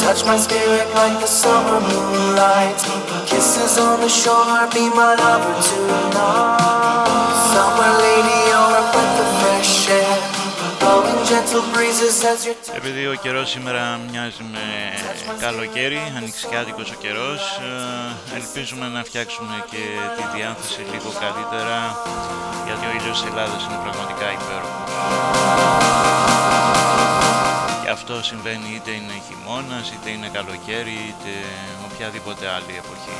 Touch my like the be. Επειδή ο καιρός σήμερα μοιάζει με καλοκαίρι, ανεξιδικά δικαίωσε ο καιρός. Ε, ελπίζουμε να φτιάξουμε και τη διάθεση λίγο καλύτερα Γιατί ο ήλιος ελλάδας είναι πραγματικά υπέροχος. Και αυτό συμβαίνει είτε είναι χειμώνας, είτε είναι καλοκαίρι, είτε οποιαδήποτε άλλη εποχή.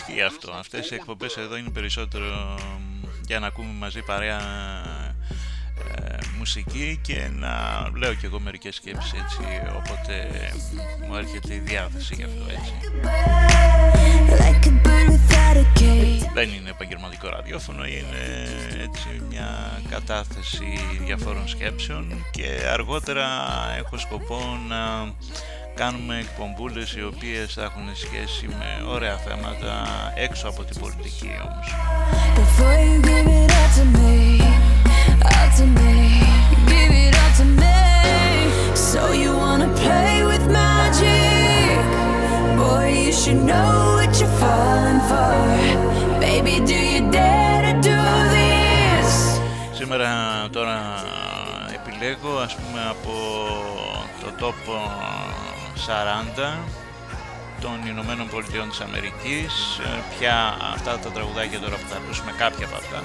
Ισχύει αυτό. Αυτές οι εκπομπές εδώ είναι περισσότερο μ, για να ακούμε μαζί παρέα ε, μουσική και να λέω κι εγώ μερικές σκέψεις έτσι, οπότε μου έρχεται η διάθεση γι' αυτό έτσι. Like a bird without a cage. Δεν είναι επαγγελματικό ραδιόφωνο, είναι έτσι μια κατάθεση διαφόρων σκέψεων και αργότερα έχω σκοπό να κάνουμε εκπομπούλες οι οποίες θα έχουν σχέση με ωραία θέματα έξω από την πολιτική όμως. Σήμερα τώρα επιλέγω ας πούμε από το τόπο 40 των Ηνωμένων Πολιτειών της Αμερικής ε, ποια αυτά τα τραγουδάκια τώρα που θα ακούσουμε κάποια από αυτά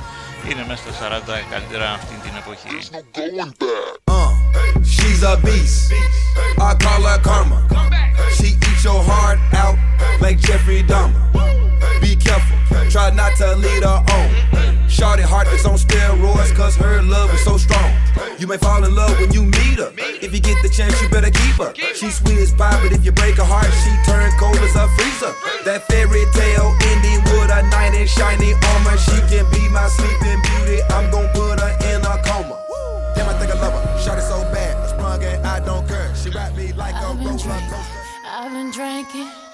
είναι μέσα στα 40 καλύτερα αυτή την εποχή. Uh, she's a beast. I call her karma. She eats your heart out like Jeffrey Dahmer. Be careful, try not to lead her on. Shorty heart is on steroids cause her love is so strong. You may fall in love when you meet her. If you get the chance, you better keep her. She sweet as pie, but if you break her heart, she turn cold as a freezer. That fairy tale ending with a knight in shiny armor. She can be my sleeping beauty. I'm gonna put her in a coma. Damn, I think I love her. Shot it so bad, I sprung and I don't care. She wrapped me like a I've roller coaster. I've been drinking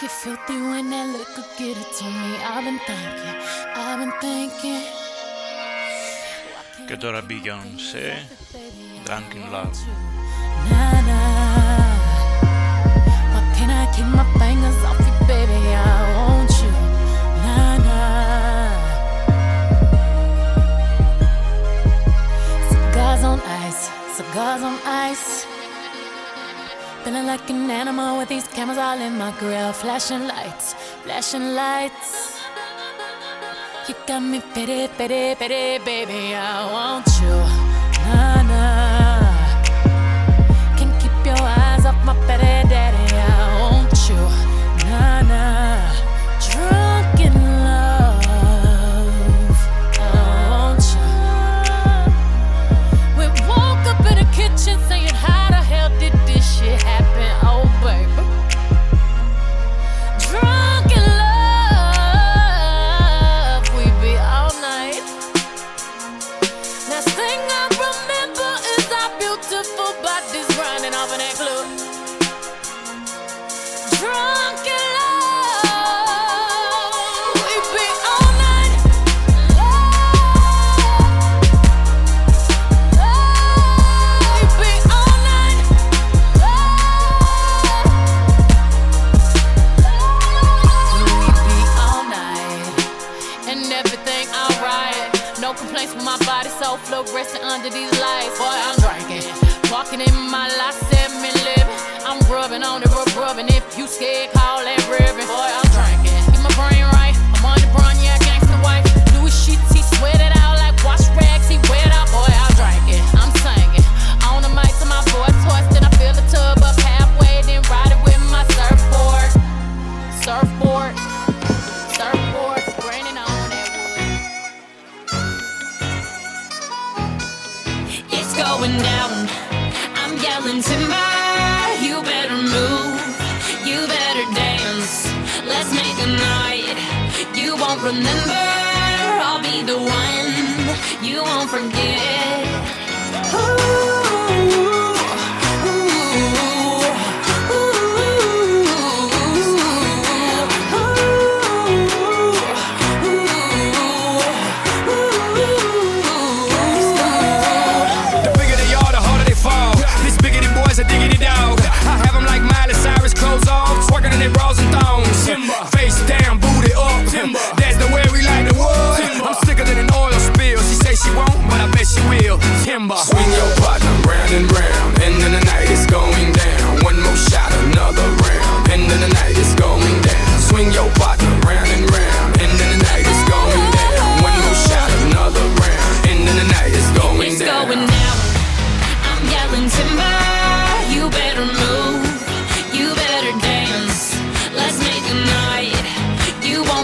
I get filthy when that liquor get it to me. I've been thinking, I've been thinking. Και τώρα Beyoncé, Drunk in Love. Nah, nah. Why can't I keep my fingers off you, baby? I want you. Nah, nah. Cigars on ice, cigars on ice. Feeling like an animal with these cameras all in my grill. Flashing lights, flashing lights. You got me pity, pity, pity, baby. I want you. Nah, nah. Can't keep your eyes off my petty you won't forget.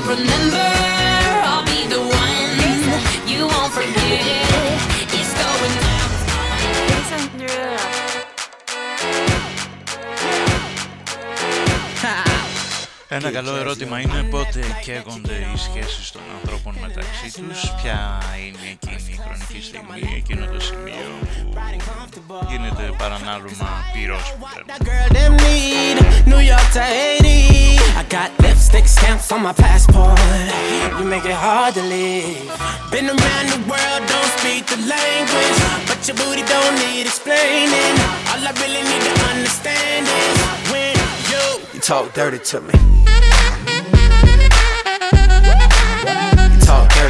remember Ένα καλό ερώτημα είναι πότε καίγονται οι σχέσεις των ανθρώπων μεταξύ τους, ποια είναι εκείνη η χρονική στιγμή, εκείνο το σημείο που γίνεται παρανάλουμα πυρός που talk dirty to me.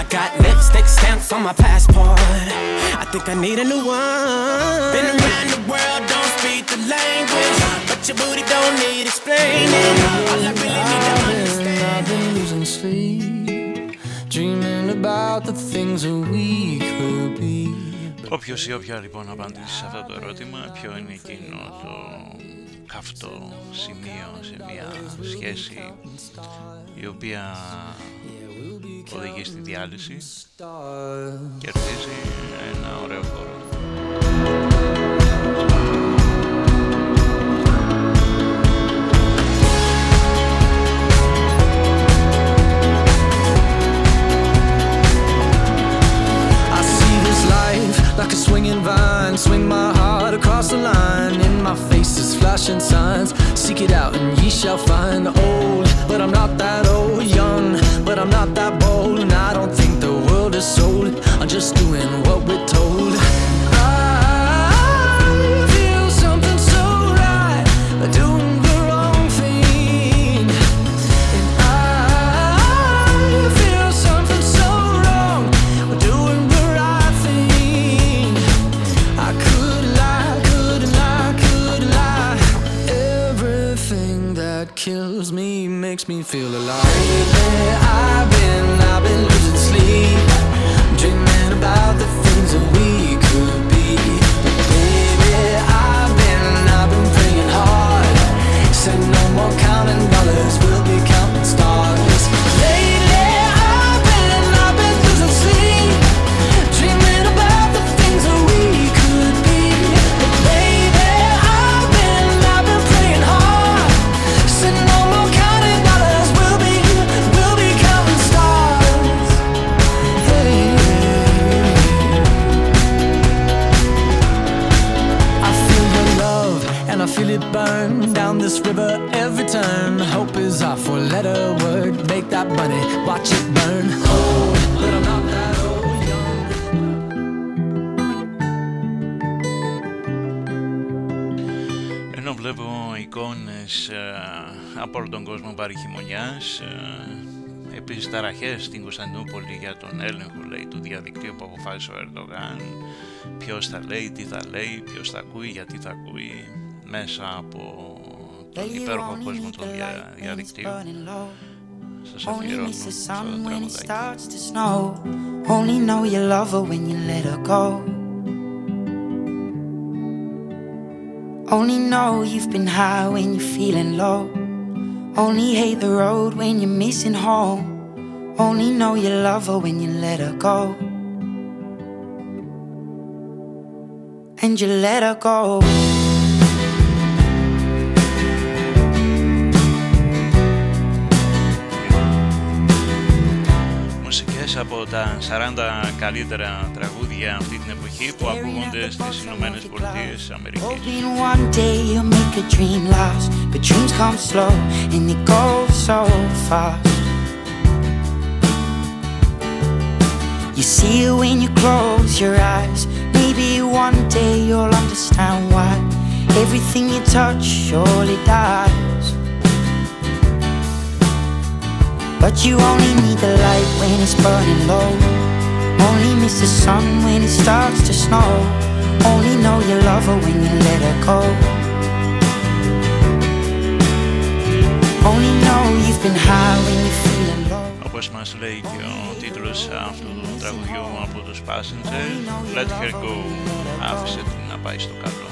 I got lipstick stamps on my passport. I think I need a new one. Been around the world, don't speak the language. But your booty don't need explaining. All I really need to understand. I've been losing sleep, dreaming about the things that we could be. Όποιος ή όποια λοιπόν απαντήσει σε αυτό το ερώτημα, ποιο είναι εκείνο το καυτό σημείο σε μια σχέση η οποία οδηγεί στη διάλυση, και κερδίζει ένα ωραίο χώρο. Επίσης ταραχές στην Κωνσταντινούπολη για τον έλεγχο λέει, του διαδικτύου που αποφάσισε ο Ερντογάν. Ποιος θα λέει, τι θα λέει, ποιος θα ακούει, γιατί θα ακούει μέσα από τον υπέροχο κόσμο του δια, διαδικτύου. Σας Only αφιερώνω miss the αυτό sun το when it τραγουδάκι. starts to snow. Only know you love her when you let her go. Only know you've been high when you're feeling low. Only hate the road when you're missing home. Only know you love her when you let her go. And you let her go. Μουσικές από τα 40 καλύτερα τραγούδια αυτή την εποχή που ακούγονται στις Ηνωμένες Πολιτείες Αμερικής. Hoping one day you'll make a dream last. But dreams come slow and they go so fast. You see it when you close your eyes. Maybe one day you'll understand why everything you touch surely dies. But you only need the light when it's burning low. Only miss the sun when it starts to snow. Only know you love her when you let her go. Only know you've been high when you're feeling low. Όπως μας λέει και ο τίτλος αυτού του τραγουδιού από τους Passenger, Let Her Go, άφησε την να πάει στο καλό.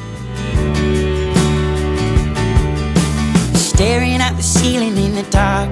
Staring at the ceiling in the dark.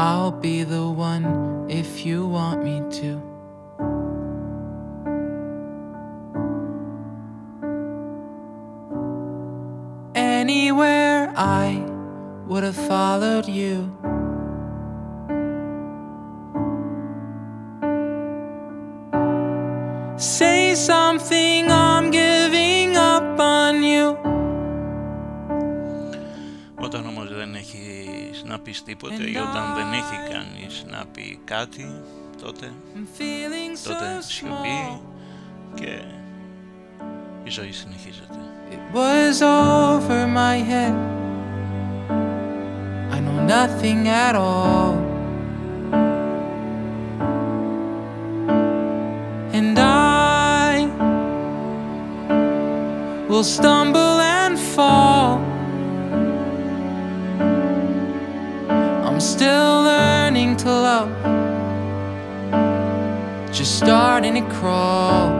I'll be the one if you want me to. Anywhere I would have followed you. πεις τίποτε ή όταν δεν έχει κανείς να πει κάτι, τότε, τότε so σιωπή και η ζωή συνεχίζεται. It was over my head. I know stumble and fall. I'm still learning to love, just starting to crawl.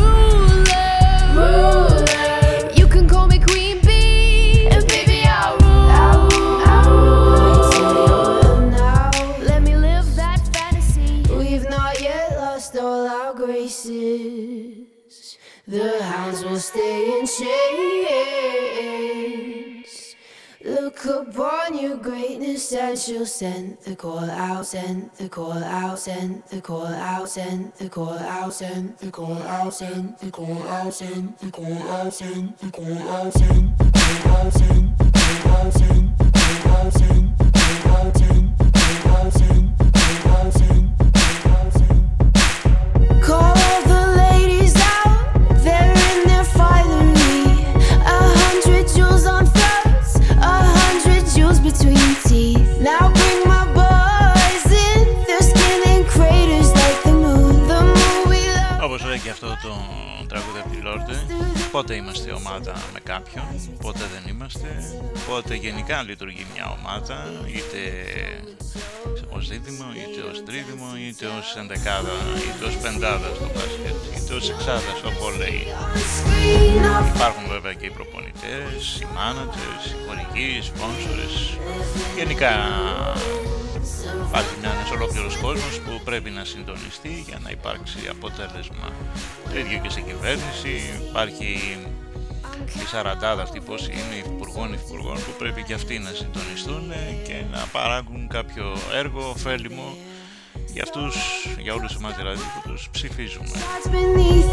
The hounds will stay in chains. Look upon your greatness and she'll send the call out, send the call out, send the call out, send the call out, send the call out, send the call out, send the call out, send the call out, send the call out, send the call out, send the call out, send the call out, send the call out, send the call πότε είμαστε ομάδα με κάποιον, πότε δεν είμαστε, πότε γενικά λειτουργεί μια ομάδα, είτε ως δίδυμο, είτε ως τρίδυμο, είτε ως ενδεκάδα, είτε ως πεντάδα στο μπάσκετ, είτε ως εξάδα στο βόλεϊ. Υπάρχουν βέβαια και οι προπονητές, οι managers, οι χορηγοί, οι sponsors, γενικά Υπάρχει μια- ένας ολόκληρος κόσμος που πρέπει να συντονιστεί για να υπάρξει αποτέλεσμα. Το ίδιο και στην κυβέρνηση υπάρχει η σαραντάδα αυτή πώς είναι, οι υπουργών, υπουργών που πρέπει και αυτοί να συντονιστούν και να παράγουν κάποιο έργο ωφέλιμο για αυτούς, για όλους εμάς δηλαδή που τους ψηφίζουμε. It's beneath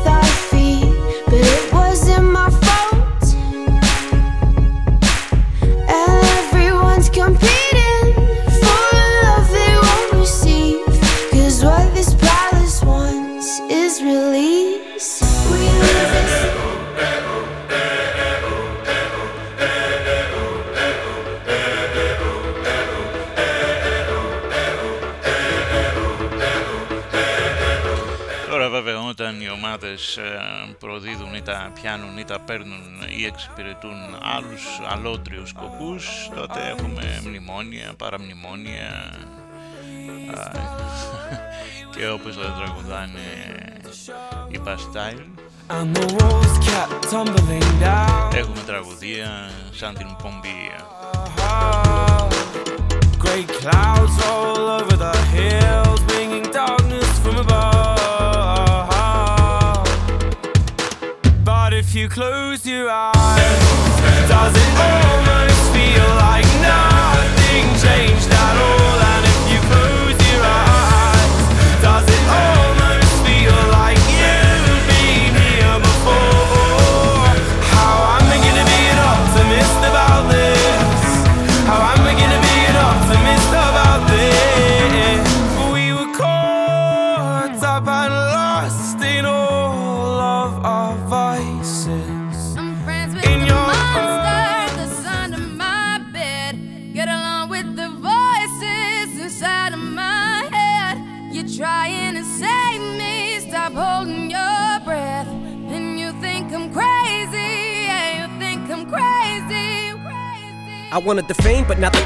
ομάδες ε, προδίδουν ή τα πιάνουν ή τα παίρνουν ή εξυπηρετούν άλλους αλότριους σκοπούς τότε έχουμε μνημόνια, παραμνημόνια α, και όπως το τραγουδάνε οι Bastille And the walls kept tumbling down. έχουμε τραγουδία σαν την Πομπία Grey clouds all over you close your eyes, does it almost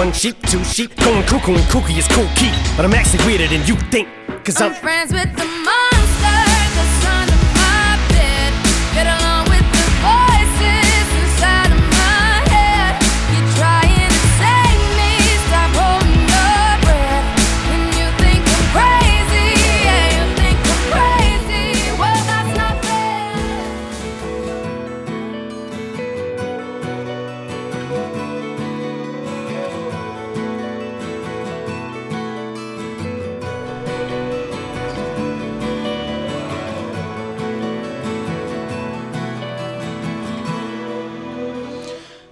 One sheep, two sheep, going cuckoo and kooky is cool key. But I'm actually weirder than you think. Cause I'm, I'm friends with the monster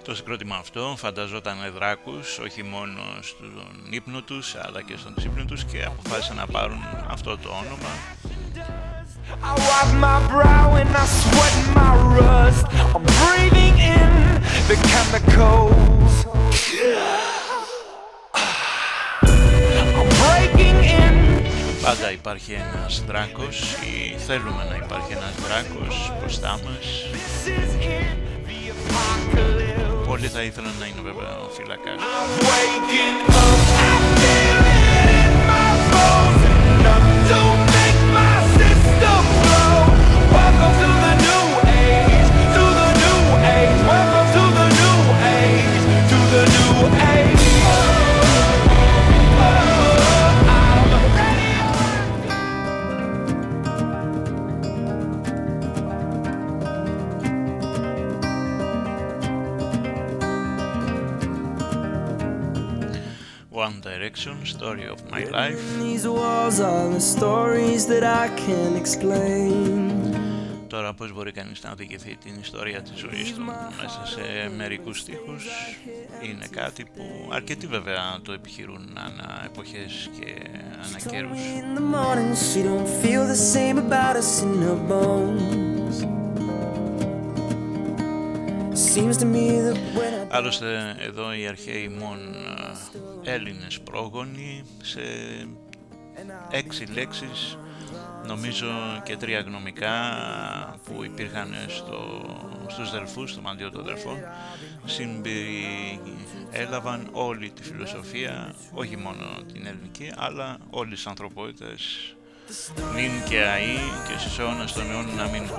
Το συγκρότημα αυτό φανταζόταν δράκους όχι μόνο στον ύπνο τους αλλά και στον ξύπνο τους και αποφάσισαν να πάρουν αυτό το όνομα I wipe my brow and I sweat my rust. I'm breathing in the chemicals. I'm breaking in. Πάντα υπάρχει ένας δράκος ή θέλουμε να υπάρχει ένας δράκος μπροστά μας. Πολλοί θα ήθελαν να είναι βέβαια ο φύλακας. Waking up, I feel it One Direction, Story of My Life. These walls are the stories that I can't explain. Τώρα πώς μπορεί κανείς να οδηγηθεί την ιστορία της ζωής του; Μέσα σε μερικούς στίχους είναι κάτι που αρκετοί βέβαια το επιχειρούν ανά εποχές και ανά καιρούς. Άλλωστε εδώ οι αρχαίοι μόν ε, Έλληνες πρόγονοι σε έξι λέξεις νομίζω και τρία γνωμικά που υπήρχαν στο, στους δελφούς, στο μαντίο των δελφών συμπεριέλαβαν όλη τη φιλοσοφία, όχι μόνο την ελληνική, αλλά όλες τις ανθρωπότητες νυν και αΐ και στους αιώνας των αιώνων να μην που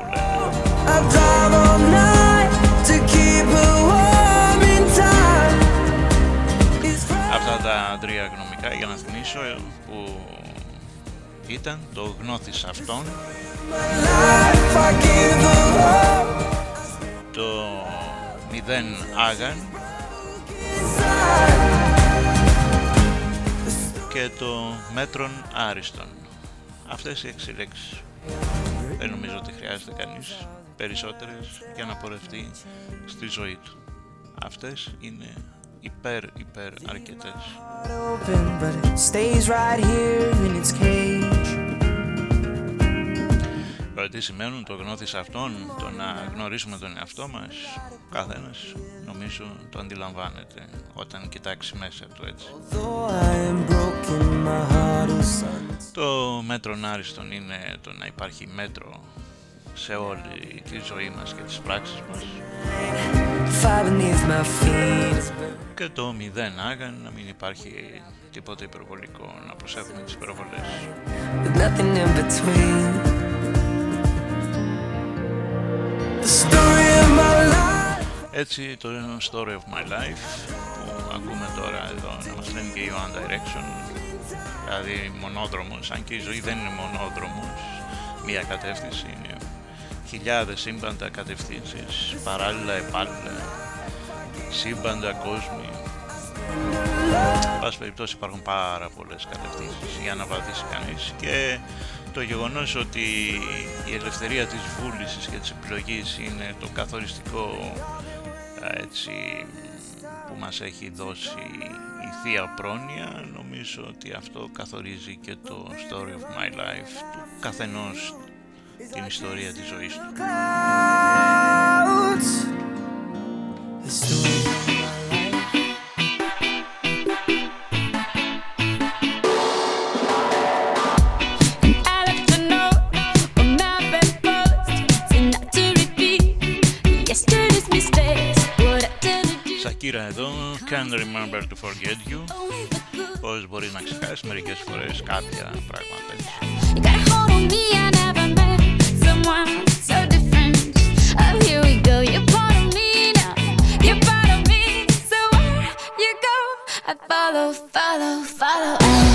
Αυτά τα τρία γνωμικά για να θυμίσω που ήταν το γνώθις αυτόν Life, I give her all το μηδέν άγαν και το μέτρον άριστον. Αυτές οι έξι λέξεις. Δεν νομίζω ότι χρειάζεται κανείς περισσότερες για να πορευτεί στη ζωή του. Αυτές είναι υπέρ υπέρ αρκετές. open, but it stays right here in its cage. Τώρα τι σημαίνουν το γνώθις αυτόν, το να γνωρίσουμε τον εαυτό μας, ο καθένας νομίζω το αντιλαμβάνεται όταν κοιτάξει μέσα του έτσι. Though I am broken, my heart is sun. Το μέτρο άριστον είναι το να υπάρχει μέτρο σε όλη τη ζωή μας και τις πράξεις μας Fire beneath my feet. και το μηδέn άγαν να μην υπάρχει τίποτα υπερβολικό, να προσέχουμε τις υπερβολές. With nothing in between. The story of my life. Έτσι το Story of My Life που ακούμε τώρα εδώ να μας λένε και η One Direction δηλαδή μονόδρομος, αν και η ζωή δεν είναι μονόδρομος μία κατεύθυνση είναι χιλιάδες σύμπαντα κατευθύνσεις, παράλληλα, επάλληλα, σύμπαντα κόσμοι. Πάση περιπτώσει υπάρχουν πάρα πολλές κατευθύνσεις για να βαθίσει κανείς και το γεγονός ότι η ελευθερία της βούλησης και της επιλογής είναι το καθοριστικό έτσι, που μας έχει δώσει η Θεία Πρόνοια νομίζω ότι αυτό καθορίζει και το story of my life του καθενός την ιστορία της ζωής του. Σακύρα εδώ, can't remember to forget you. Πώς μπορεί να ξεχάσεις μερικές φορές κάποια πράγματα. follow, follow, follow.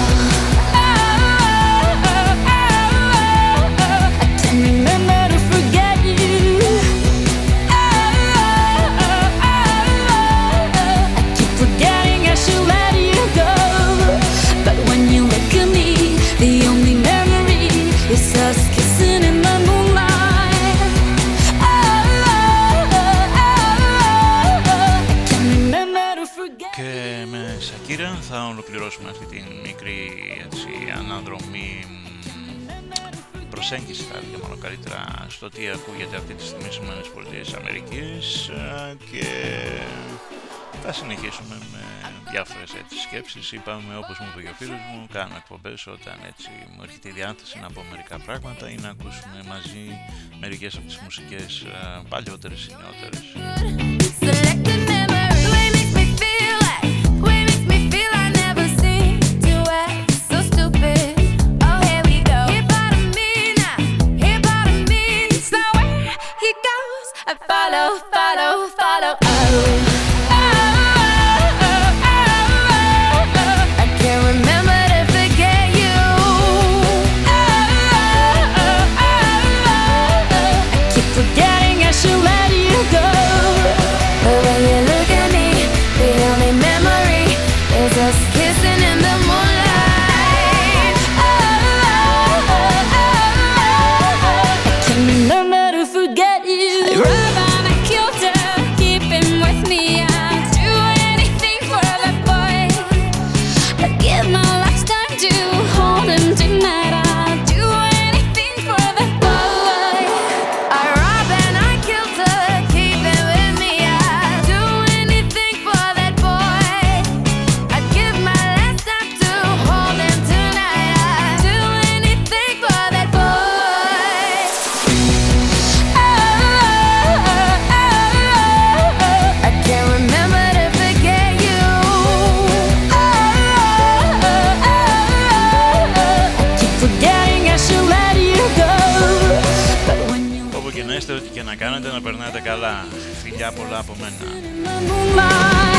επίσης είπαμε όπως μου είπε ο φίλος μου κάνω εκπομπές όταν έτσι μου έρχεται η διάθεση να πω μερικά πράγματα ή να ακούσουμε μαζί μερικές από τις μουσικές ε, παλιότερες ή νεότερες. Φιλιά πολλά από μένα.